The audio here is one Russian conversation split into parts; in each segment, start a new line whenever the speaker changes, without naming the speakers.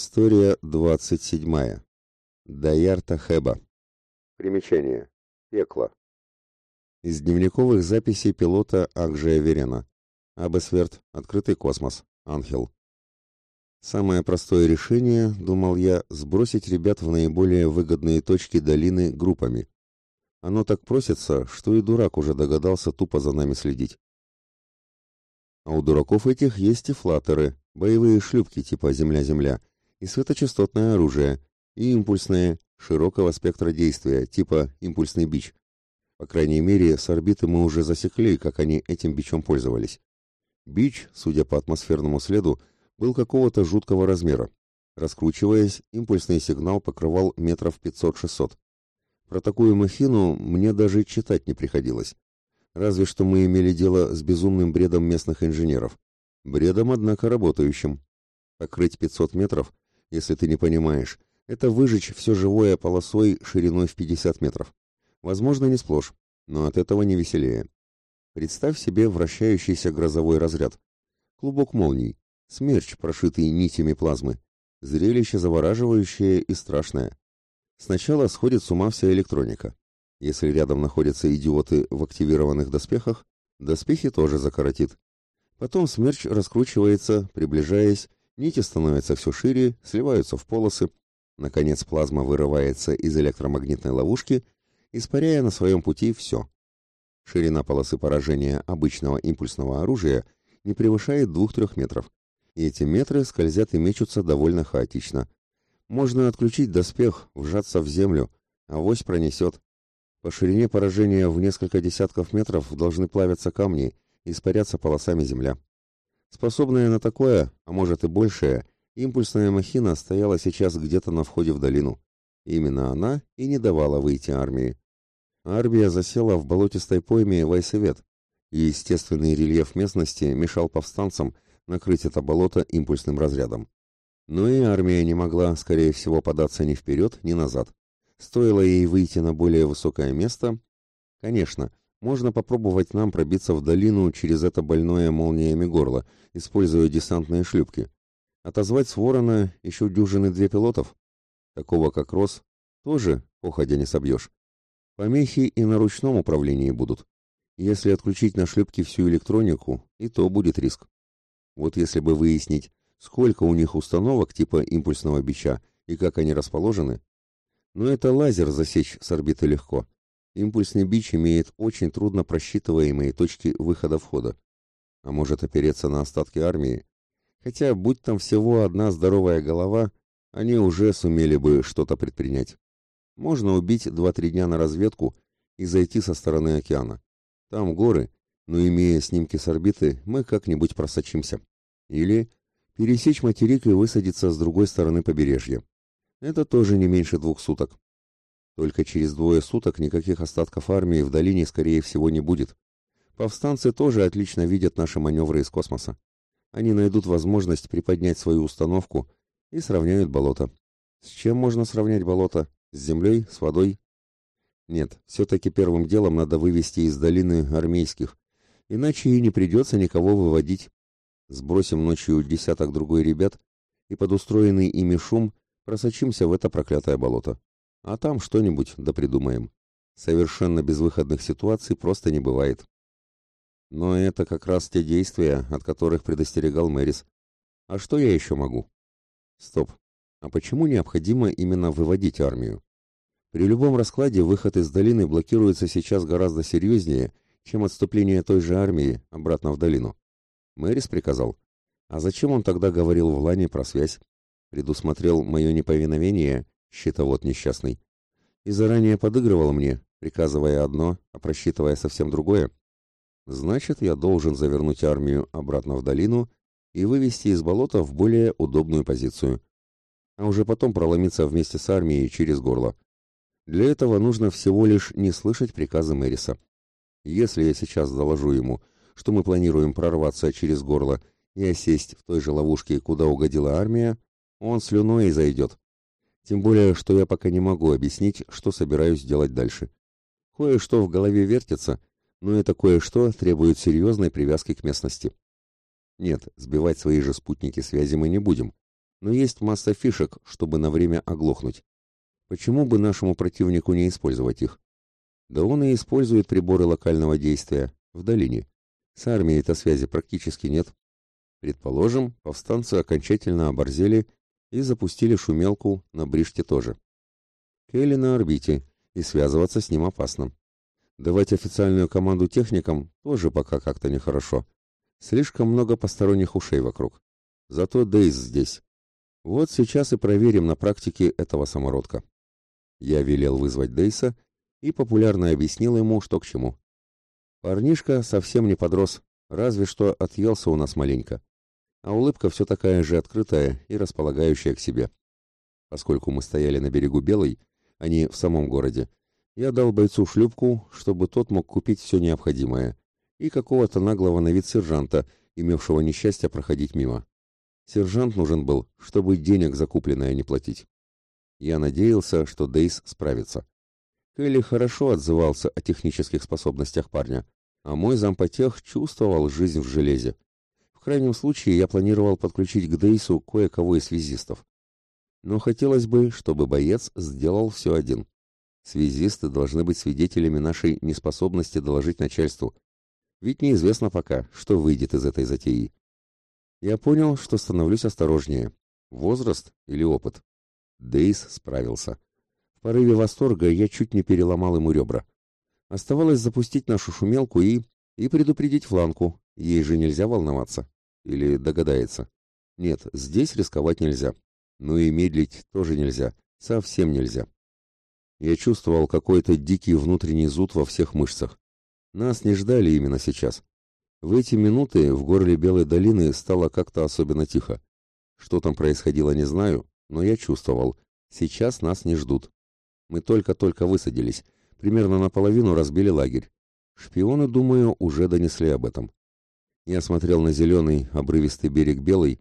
История 27. Даярта Хэба. Примечание. Пекло. Из дневниковых записей пилота Акжия Верена. Абесверт. Открытый космос. Ангел. Самое простое решение, думал я, сбросить ребят в наиболее выгодные точки долины группами. Оно так просится, что и дурак уже догадался тупо за нами следить. А у дураков этих есть и флаттеры, боевые шлюпки типа «Земля-Земля», и светочастотное оружие, и импульсное, широкого спектра действия, типа импульсный бич. По крайней мере, с орбиты мы уже засекли, как они этим бичом пользовались. Бич, судя по атмосферному следу, был какого-то жуткого размера. Раскручиваясь, импульсный сигнал покрывал метров 500-600. Про такую махину мне даже читать не приходилось. Разве что мы имели дело с безумным бредом местных инженеров. Бредом, однако, работающим. Покрыть 500 метров если ты не понимаешь, это выжечь все живое полосой шириной в 50 метров. Возможно, не сплошь, но от этого не веселее. Представь себе вращающийся грозовой разряд. Клубок молний, смерч, прошитый нитями плазмы. Зрелище завораживающее и страшное. Сначала сходит с ума вся электроника. Если рядом находятся идиоты в активированных доспехах, доспехи тоже закоротит. Потом смерч раскручивается, приближаясь, Нити становятся все шире, сливаются в полосы. Наконец плазма вырывается из электромагнитной ловушки, испаряя на своем пути все. Ширина полосы поражения обычного импульсного оружия не превышает 2-3 метров, и эти метры скользят и мечутся довольно хаотично. Можно отключить доспех, вжаться в землю, а вось пронесет. По ширине поражения в несколько десятков метров должны плавиться камни, испаряться полосами земля. Способная на такое, а может и большее, импульсная махина стояла сейчас где-то на входе в долину. Именно она и не давала выйти армии. Армия засела в болотистой пойме Вайсовет, и естественный рельеф местности мешал повстанцам накрыть это болото импульсным разрядом. Но и армия не могла, скорее всего, податься ни вперед, ни назад. Стоило ей выйти на более высокое место, конечно, можно попробовать нам пробиться в долину через это больное молниями горло, используя десантные шлюпки. Отозвать с ворона еще дюжины две пилотов. Такого как Рос тоже походя не собьешь. Помехи и на ручном управлении будут. Если отключить на шлюпке всю электронику, и то будет риск. Вот если бы выяснить, сколько у них установок типа импульсного бича и как они расположены. Но это лазер засечь с орбиты легко. Импульсный бич имеет очень трудно просчитываемые точки выхода-входа. А может опереться на остатки армии. Хотя, будь там всего одна здоровая голова, они уже сумели бы что-то предпринять. Можно убить два-три дня на разведку и зайти со стороны океана. Там горы, но имея снимки с орбиты, мы как-нибудь просочимся. Или пересечь материк и высадиться с другой стороны побережья. Это тоже не меньше двух суток. Только через двое суток никаких остатков армии в долине, скорее всего, не будет. Повстанцы тоже отлично видят наши маневры из космоса. Они найдут возможность приподнять свою установку и сравняют болото. С чем можно сравнять болото? С землей? С водой? Нет, все-таки первым делом надо вывести из долины армейских, иначе и не придется никого выводить. Сбросим ночью десяток другой ребят, и под устроенный ими шум просочимся в это проклятое болото. А там что-нибудь да придумаем. Совершенно безвыходных ситуаций просто не бывает. Но это как раз те действия, от которых предостерегал Мэрис. А что я еще могу? Стоп. А почему необходимо именно выводить армию? При любом раскладе выход из долины блокируется сейчас гораздо серьезнее, чем отступление той же армии обратно в долину. Мэрис приказал. А зачем он тогда говорил в Лане про связь? Предусмотрел мое неповиновение щитовод несчастный, и заранее подыгрывал мне, приказывая одно, а просчитывая совсем другое. Значит, я должен завернуть армию обратно в долину и вывести из болота в более удобную позицию, а уже потом проломиться вместе с армией через горло. Для этого нужно всего лишь не слышать приказы Мэриса. Если я сейчас доложу ему, что мы планируем прорваться через горло и осесть в той же ловушке, куда угодила армия, он слюной и зайдет. Тем более, что я пока не могу объяснить, что собираюсь делать дальше. Кое-что в голове вертится, но это кое-что требует серьезной привязки к местности. Нет, сбивать свои же спутники связи мы не будем. но есть масса фишек, чтобы на время оглохнуть. Почему бы нашему противнику не использовать их? Да он и использует приборы локального действия в долине. С армией-то связи практически нет. Предположим, повстанцы окончательно оборзели и запустили шумелку на Бриште тоже. Келли на орбите, и связываться с ним опасно. Давать официальную команду техникам тоже пока как-то нехорошо. Слишком много посторонних ушей вокруг. Зато Дейз здесь. Вот сейчас и проверим на практике этого самородка. Я велел вызвать Дейса и популярно объяснил ему, что к чему. Парнишка совсем не подрос, разве что отъелся у нас маленько. А улыбка все такая же открытая и располагающая к себе. Поскольку мы стояли на берегу Белой, а не в самом городе, я дал бойцу шлюпку, чтобы тот мог купить все необходимое, и какого-то наглого на вид сержанта, имевшего несчастье проходить мимо. Сержант нужен был, чтобы денег закупленное не платить. Я надеялся, что Дейс справится. Келли хорошо отзывался о технических способностях парня, а мой зампотех чувствовал жизнь в железе. В крайнем случае я планировал подключить к Дейсу кое-кого из связистов. Но хотелось бы, чтобы боец сделал все один. Связисты должны быть свидетелями нашей неспособности доложить начальству. Ведь неизвестно пока, что выйдет из этой затеи. Я понял, что становлюсь осторожнее. Возраст или опыт? Дейс справился. В порыве восторга я чуть не переломал ему ребра. Оставалось запустить нашу шумелку и... и предупредить фланку. Ей же нельзя волноваться. Или догадается. Нет, здесь рисковать нельзя. Ну и медлить тоже нельзя. Совсем нельзя. Я чувствовал какой-то дикий внутренний зуд во всех мышцах. Нас не ждали именно сейчас. В эти минуты в горле Белой долины стало как-то особенно тихо. Что там происходило, не знаю, но я чувствовал, сейчас нас не ждут. Мы только-только высадились, примерно наполовину разбили лагерь. Шпионы, думаю, уже донесли об этом. Я смотрел на зеленый, обрывистый берег Белый,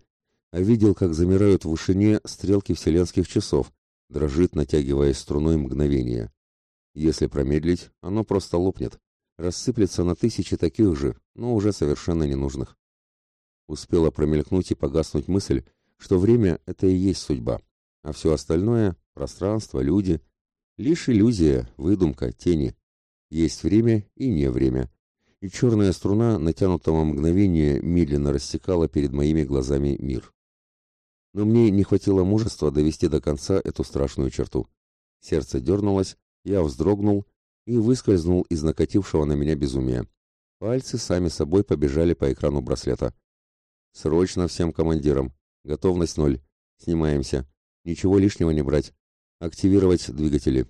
а видел, как замирают в вышине стрелки вселенских часов, дрожит, натягиваясь струной мгновения. Если промедлить, оно просто лопнет, рассыплется на тысячи таких же, но уже совершенно ненужных. Успела промелькнуть и погаснуть мысль, что время — это и есть судьба, а все остальное — пространство, люди — лишь иллюзия, выдумка, тени. Есть время и не время. И черная струна натянутого мгновения медленно рассекала перед моими глазами мир но мне не хватило мужества довести до конца эту страшную черту. Сердце дернулось, я вздрогнул и выскользнул из накатившего на меня безумия. Пальцы сами собой побежали по экрану браслета. «Срочно всем командирам! Готовность ноль! Снимаемся! Ничего лишнего не брать! Активировать двигатели!»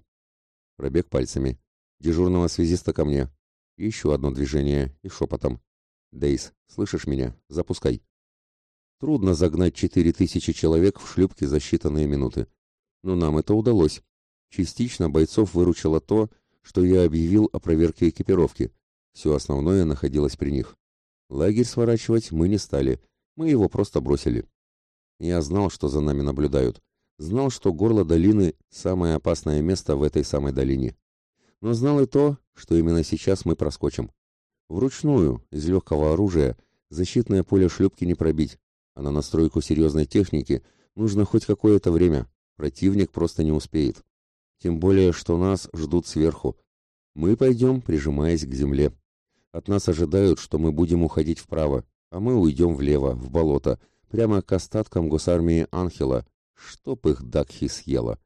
Пробег пальцами. «Дежурного связиста ко мне!» Еще одно движение и шепотом. «Дейс, слышишь меня? Запускай!» Трудно загнать четыре тысячи человек в шлюпки за считанные минуты. Но нам это удалось. Частично бойцов выручило то, что я объявил о проверке экипировки. Все основное находилось при них. Лагерь сворачивать мы не стали, мы его просто бросили. Я знал, что за нами наблюдают. Знал, что горло долины – самое опасное место в этой самой долине. Но знал и то, что именно сейчас мы проскочим. Вручную, из легкого оружия, защитное поле шлюпки не пробить, а на настройку серьезной техники нужно хоть какое-то время. Противник просто не успеет. Тем более, что нас ждут сверху. Мы пойдем, прижимаясь к земле. От нас ожидают, что мы будем уходить вправо, а мы уйдем влево, в болото, прямо к остаткам госармии Анхела, чтоб их Дакхи съела.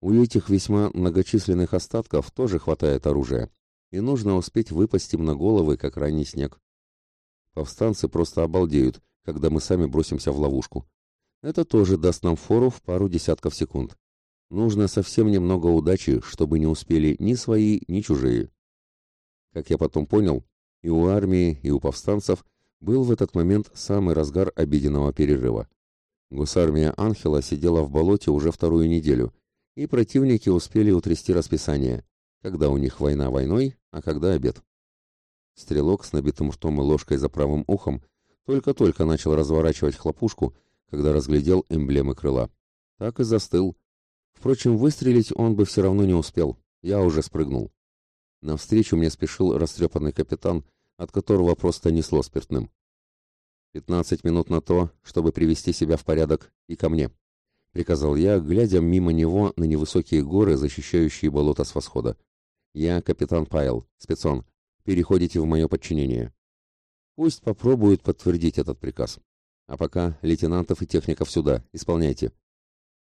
У этих весьма многочисленных остатков тоже хватает оружия, и нужно успеть выпасть им на головы, как ранний снег. Повстанцы просто обалдеют, когда мы сами бросимся в ловушку. Это тоже даст нам фору в пару десятков секунд. Нужно совсем немного удачи, чтобы не успели ни свои, ни чужие. Как я потом понял, и у армии, и у повстанцев был в этот момент самый разгар обеденного перерыва. Гусармия Анхела сидела в болоте уже вторую неделю, и противники успели утрясти расписание, когда у них война войной, а когда обед. Стрелок с набитым ртом и ложкой за правым ухом только-только начал разворачивать хлопушку, когда разглядел эмблемы крыла. Так и застыл. Впрочем, выстрелить он бы все равно не успел. Я уже спрыгнул. Навстречу мне спешил растрепанный капитан, от которого просто несло спиртным. «Пятнадцать минут на то, чтобы привести себя в порядок, и ко мне», — приказал я, глядя мимо него на невысокие горы, защищающие болото с восхода. «Я капитан Пайл, спецон. Переходите в мое подчинение». Пусть попробуют подтвердить этот приказ. А пока лейтенантов и техников сюда, исполняйте.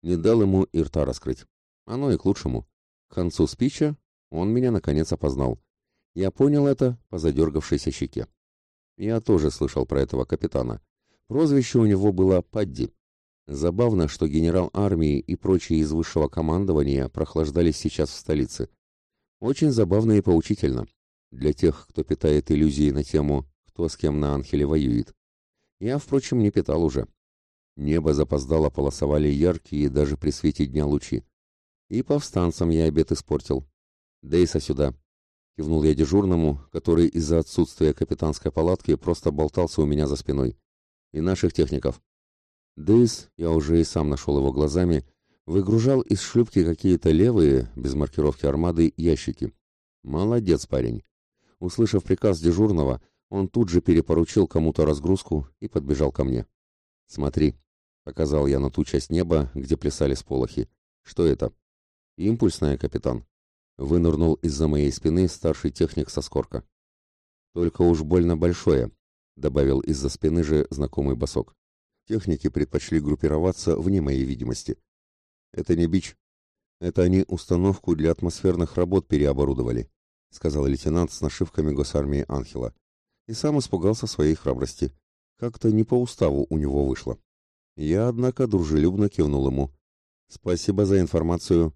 Не дал ему и рта раскрыть. Оно и к лучшему. К концу спича он меня наконец опознал. Я понял это по задергавшейся щеке. Я тоже слышал про этого капитана. Прозвище у него было Падди. Забавно, что генерал армии и прочие из высшего командования прохлаждались сейчас в столице. Очень забавно и поучительно. Для тех, кто питает иллюзии на тему «кто с кем на Анхеле воюет». Я, впрочем, не питал уже. Небо запоздало полосовали яркие даже при свете дня лучи. И повстанцам я обед испортил. Дейса сюда. Кивнул я дежурному, который из-за отсутствия капитанской палатки просто болтался у меня за спиной. И наших техников. Дейс, я уже и сам нашел его глазами, выгружал из шлюпки какие-то левые, без маркировки армады, ящики. Молодец парень. Услышав приказ дежурного, он тут же перепоручил кому-то разгрузку и подбежал ко мне. «Смотри», — показал я на ту часть неба, где плясали сполохи. «Что это?» «Импульсная, капитан». Вынырнул из-за моей спины старший техник со скорка. «Только уж больно большое», — добавил из-за спины же знакомый босок. Техники предпочли группироваться вне моей видимости. «Это не бич. Это они установку для атмосферных работ переоборудовали», — сказал лейтенант с нашивками госармии Анхела и сам испугался своей храбрости. Как-то не по уставу у него вышло. Я, однако, дружелюбно кивнул ему. «Спасибо за информацию.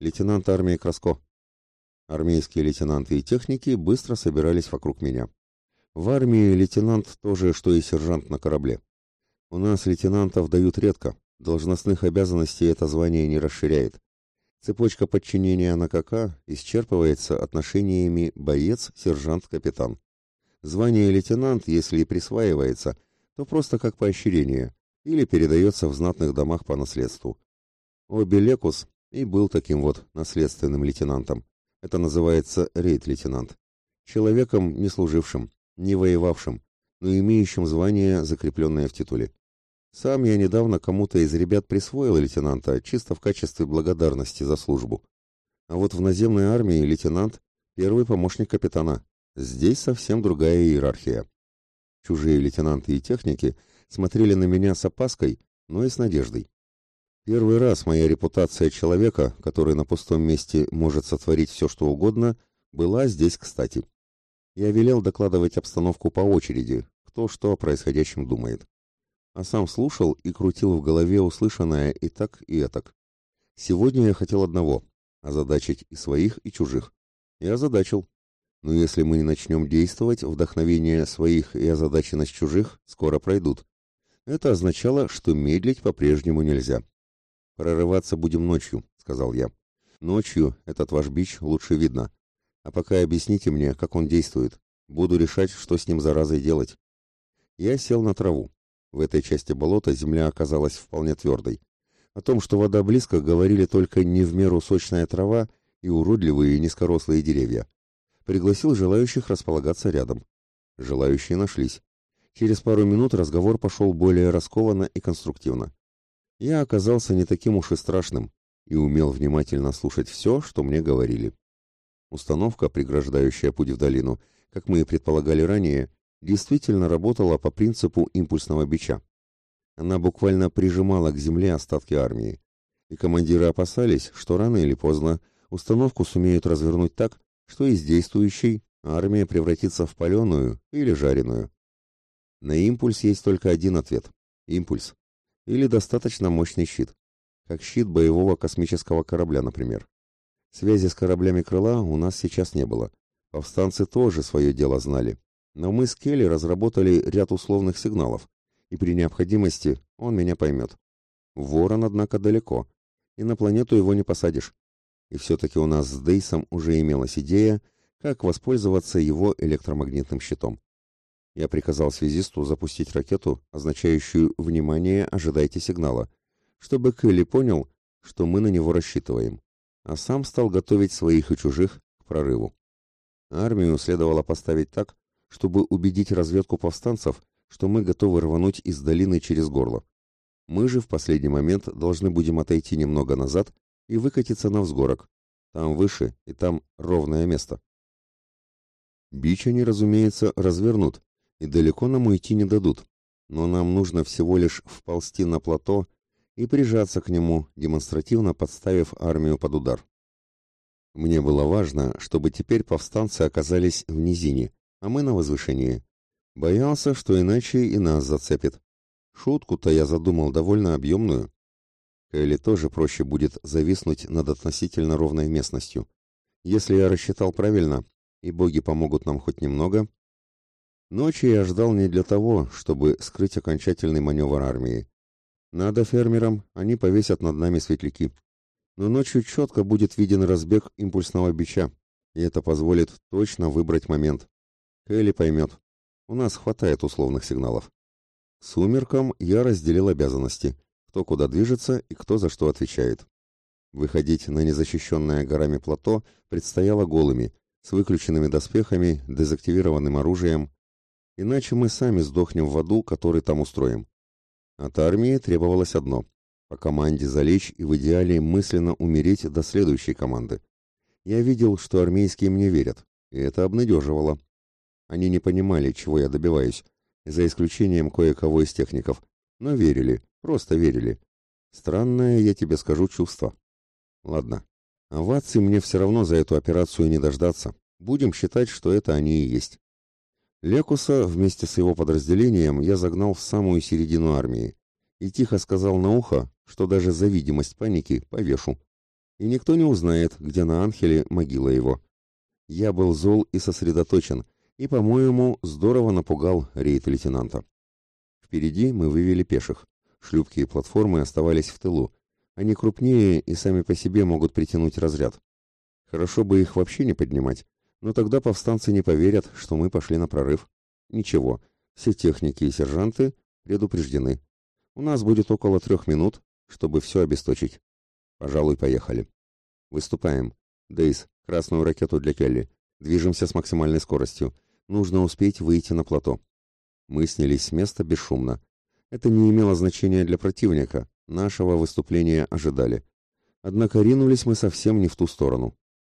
Лейтенант армии Краско». Армейские лейтенанты и техники быстро собирались вокруг меня. В армии лейтенант тоже, что и сержант на корабле. У нас лейтенантов дают редко, должностных обязанностей это звание не расширяет. Цепочка подчинения на КК исчерпывается отношениями боец-сержант-капитан. Звание лейтенант, если и присваивается, то просто как поощрение или передается в знатных домах по наследству. Обелекус и был таким вот наследственным лейтенантом. Это называется рейд-лейтенант. Человеком, не служившим, не воевавшим, но имеющим звание, закрепленное в титуле. Сам я недавно кому-то из ребят присвоил лейтенанта чисто в качестве благодарности за службу. А вот в наземной армии лейтенант – первый помощник капитана. Здесь совсем другая иерархия. Чужие лейтенанты и техники смотрели на меня с опаской, но и с надеждой. Первый раз моя репутация человека, который на пустом месте может сотворить все, что угодно, была здесь кстати. Я велел докладывать обстановку по очереди, кто что о происходящем думает. А сам слушал и крутил в голове услышанное и так, и этак. Сегодня я хотел одного – озадачить и своих, и чужих. И озадачил. Но если мы не начнем действовать, вдохновение своих и озадаченность чужих скоро пройдут. Это означало, что медлить по-прежнему нельзя. «Прорываться будем ночью», — сказал я. «Ночью этот ваш бич лучше видно. А пока объясните мне, как он действует. Буду решать, что с ним заразой делать». Я сел на траву. В этой части болота земля оказалась вполне твердой. О том, что вода близко, говорили только не в меру сочная трава и уродливые низкорослые деревья пригласил желающих располагаться рядом. Желающие нашлись. Через пару минут разговор пошел более раскованно и конструктивно. Я оказался не таким уж и страшным и умел внимательно слушать все, что мне говорили. Установка, преграждающая путь в долину, как мы и предполагали ранее, действительно работала по принципу импульсного бича. Она буквально прижимала к земле остатки армии. И командиры опасались, что рано или поздно установку сумеют развернуть так, что из действующей армия превратится в паленую или жареную. На импульс есть только один ответ – импульс. Или достаточно мощный щит, как щит боевого космического корабля, например. Связи с кораблями крыла у нас сейчас не было. Повстанцы тоже свое дело знали. Но мы с Келли разработали ряд условных сигналов, и при необходимости он меня поймет. Ворон, однако, далеко, и на планету его не посадишь. И все-таки у нас с Дейсом уже имелась идея, как воспользоваться его электромагнитным щитом. Я приказал связисту запустить ракету, означающую «Внимание, ожидайте сигнала», чтобы Келли понял, что мы на него рассчитываем, а сам стал готовить своих и чужих к прорыву. Армию следовало поставить так, чтобы убедить разведку повстанцев, что мы готовы рвануть из долины через горло. Мы же в последний момент должны будем отойти немного назад и выкатиться на взгорок. Там выше и там ровное место. Бич они, разумеется, развернут, и далеко нам уйти не дадут. Но нам нужно всего лишь вползти на плато и прижаться к нему, демонстративно подставив армию под удар. Мне было важно, чтобы теперь повстанцы оказались в низине, а мы на возвышении. Боялся, что иначе и нас зацепит. Шутку-то я задумал довольно объемную. Кэлли тоже проще будет зависнуть над относительно ровной местностью. Если я рассчитал правильно, и боги помогут нам хоть немного. Ночи я ждал не для того, чтобы скрыть окончательный маневр армии. Надо фермерам, они повесят над нами светляки. Но ночью четко будет виден разбег импульсного бича, и это позволит точно выбрать момент. Кэлли поймет. У нас хватает условных сигналов. Сумеркам я разделил обязанности, кто куда движется и кто за что отвечает. Выходить на незащищенное горами плато предстояло голыми, с выключенными доспехами, дезактивированным оружием, иначе мы сами сдохнем в аду, который там устроим. От армии требовалось одно — по команде залечь и в идеале мысленно умереть до следующей команды. Я видел, что армейские мне верят, и это обнадеживало. Они не понимали, чего я добиваюсь, за исключением кое-кого из техников, но верили, просто верили. Странное, я тебе скажу, чувство. Ладно, Оваций мне все равно за эту операцию не дождаться. Будем считать, что это они и есть. Лекуса вместе с его подразделением я загнал в самую середину армии и тихо сказал на ухо, что даже за видимость паники повешу. И никто не узнает, где на Анхеле могила его. Я был зол и сосредоточен, и, по-моему, здорово напугал рейд-лейтенанта. Впереди мы вывели пеших. Шлюпки и платформы оставались в тылу, они крупнее и сами по себе могут притянуть разряд. Хорошо бы их вообще не поднимать, но тогда повстанцы не поверят, что мы пошли на прорыв. Ничего, все техники и сержанты предупреждены. У нас будет около трех минут, чтобы все обесточить. Пожалуй, поехали. Выступаем. Дейс, красную ракету для Келли. Движемся с максимальной скоростью. Нужно успеть выйти на плато. Мы снялись с места бесшумно. Это не имело значения для противника, Нашего выступления ожидали. Однако ринулись мы совсем не в ту сторону.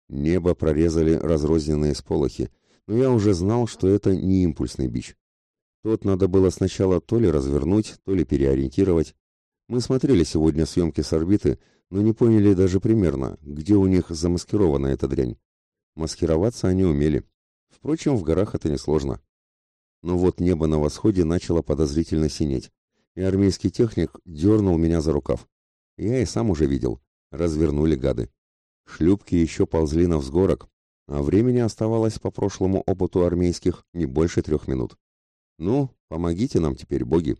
Небо прорезали разрозненные сполохи, но я уже знал, что это не импульсный бич. Тот надо было сначала то ли развернуть, то ли переориентировать. Мы смотрели сегодня съемки с орбиты, но не поняли даже примерно, где у них замаскирована эта дрянь. Маскироваться они умели. Впрочем, в горах это несложно. Но вот небо на восходе начало подозрительно синеть и армейский техник дернул меня за рукав. Я и сам уже видел. Развернули гады. Шлюпки еще ползли на взгорок, а времени оставалось по прошлому опыту армейских не больше трех минут. Ну, помогите нам теперь, боги.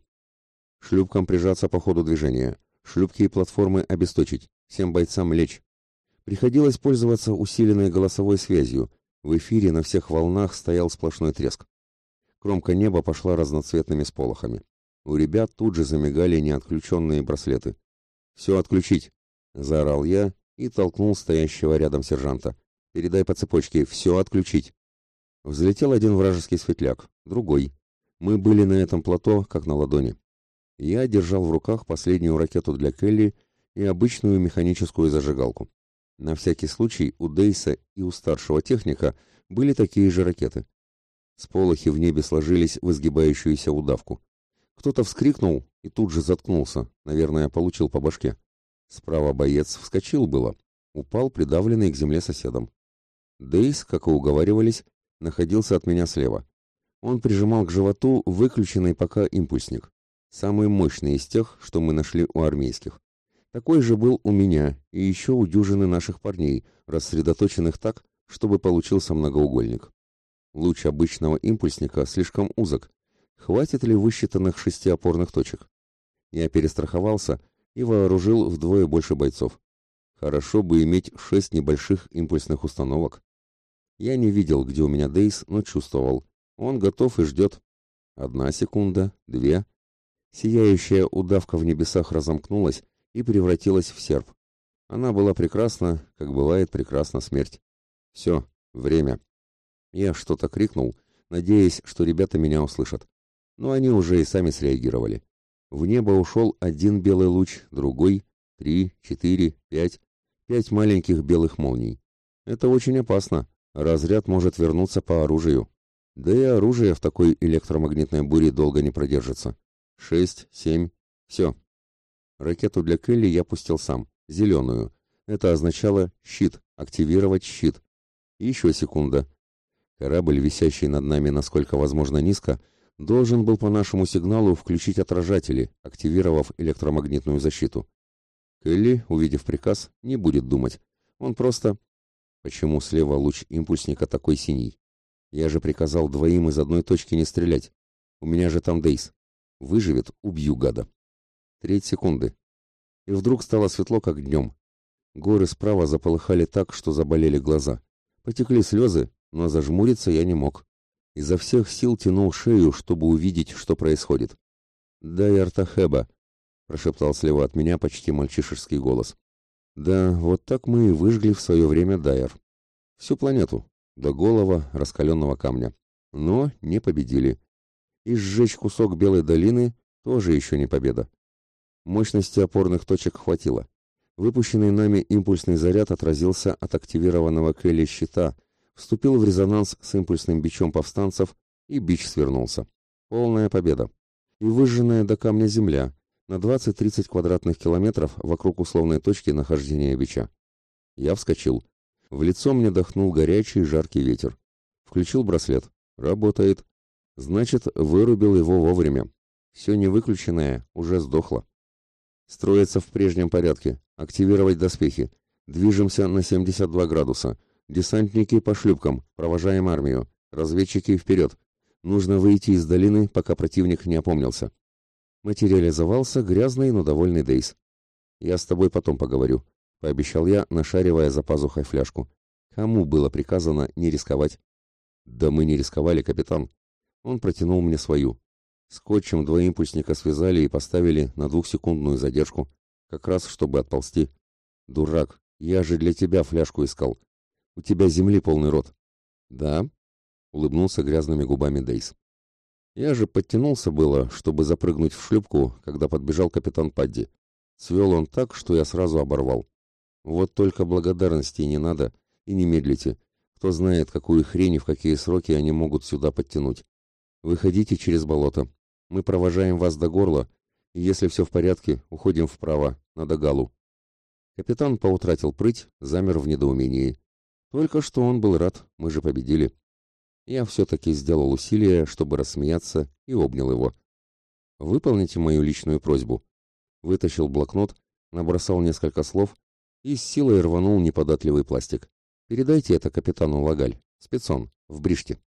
Шлюпкам прижаться по ходу движения, шлюпки и платформы обесточить, всем бойцам лечь. Приходилось пользоваться усиленной голосовой связью. В эфире на всех волнах стоял сплошной треск. Кромка неба пошла разноцветными сполохами. У ребят тут же замигали неотключенные браслеты. «Все отключить!» — заорал я и толкнул стоящего рядом сержанта. «Передай по цепочке, все отключить!» Взлетел один вражеский светляк, другой. Мы были на этом плато, как на ладони. Я держал в руках последнюю ракету для Келли и обычную механическую зажигалку. На всякий случай у Дейса и у старшего техника были такие же ракеты. Сполохи в небе сложились в изгибающуюся удавку. Кто-то вскрикнул и тут же заткнулся, наверное, получил по башке. Справа боец вскочил было, упал придавленный к земле соседом. Дейс, как и уговаривались, находился от меня слева. Он прижимал к животу выключенный пока импульсник, самый мощный из тех, что мы нашли у армейских. Такой же был у меня и еще у дюжины наших парней, рассредоточенных так, чтобы получился многоугольник. Луч обычного импульсника слишком узок, хватит ли высчитанных шести опорных точек. Я перестраховался и вооружил вдвое больше бойцов. Хорошо бы иметь шесть небольших импульсных установок. Я не видел, где у меня Дейс, но чувствовал. Он готов и ждет. Одна секунда, две. Сияющая удавка в небесах разомкнулась и превратилась в серп. Она была прекрасна, как бывает прекрасна смерть. Все, время. Я что-то крикнул, надеясь, что ребята меня услышат но они уже и сами среагировали. В небо ушел один белый луч, другой, три, четыре, пять, пять маленьких белых молний. Это очень опасно. Разряд может вернуться по оружию. Да и оружие в такой электромагнитной буре долго не продержится. Шесть, семь, все. Ракету для Келли я пустил сам, зеленую. Это означало «щит», активировать щит. еще секунда. Корабль, висящий над нами насколько возможно низко, должен был по нашему сигналу включить отражатели, активировав электромагнитную защиту. Келли, увидев приказ, не будет думать. Он просто... Почему слева луч импульсника такой синий? Я же приказал двоим из одной точки не стрелять. У меня же там Дейс. Выживет, убью гада. Треть секунды. И вдруг стало светло, как днем. Горы справа заполыхали так, что заболели глаза. Потекли слезы, но зажмуриться я не мог. Изо всех сил тянул шею, чтобы увидеть, что происходит. «Дай Артахеба», — прошептал слева от меня почти мальчишеский голос. «Да, вот так мы и выжгли в свое время Дайер. Всю планету, до голого раскаленного камня. Но не победили. И сжечь кусок Белой долины тоже еще не победа. Мощности опорных точек хватило. Выпущенный нами импульсный заряд отразился от активированного Келли щита — вступил в резонанс с импульсным бичом повстанцев, и бич свернулся. Полная победа. И выжженная до камня земля на 20-30 квадратных километров вокруг условной точки нахождения бича. Я вскочил. В лицо мне дохнул горячий жаркий ветер. Включил браслет. Работает. Значит, вырубил его вовремя. Все невыключенное уже сдохло. Строится в прежнем порядке. Активировать доспехи. Движемся на 72 градуса. Десантники по шлюпкам, провожаем армию. Разведчики вперед. Нужно выйти из долины, пока противник не опомнился. Материализовался грязный, но довольный Дейс. «Я с тобой потом поговорю», — пообещал я, нашаривая за пазухой фляжку. «Кому было приказано не рисковать?» «Да мы не рисковали, капитан». Он протянул мне свою. Скотчем два импульсника связали и поставили на двухсекундную задержку, как раз чтобы отползти. «Дурак, я же для тебя фляжку искал. У тебя земли полный рот. Да? Улыбнулся грязными губами Дейс. Я же подтянулся было, чтобы запрыгнуть в шлюпку, когда подбежал капитан Падди. Свел он так, что я сразу оборвал. Вот только благодарности не надо, и не медлите. Кто знает, какую хрень и в какие сроки они могут сюда подтянуть. Выходите через болото. Мы провожаем вас до горла, и если все в порядке, уходим вправо, на Догалу. Капитан поутратил прыть, замер в недоумении. Только что он был рад, мы же победили. Я все-таки сделал усилие, чтобы рассмеяться, и обнял его. «Выполните мою личную просьбу». Вытащил блокнот, набросал несколько слов и с силой рванул неподатливый пластик. «Передайте это капитану Лагаль, спецон, в Бриште».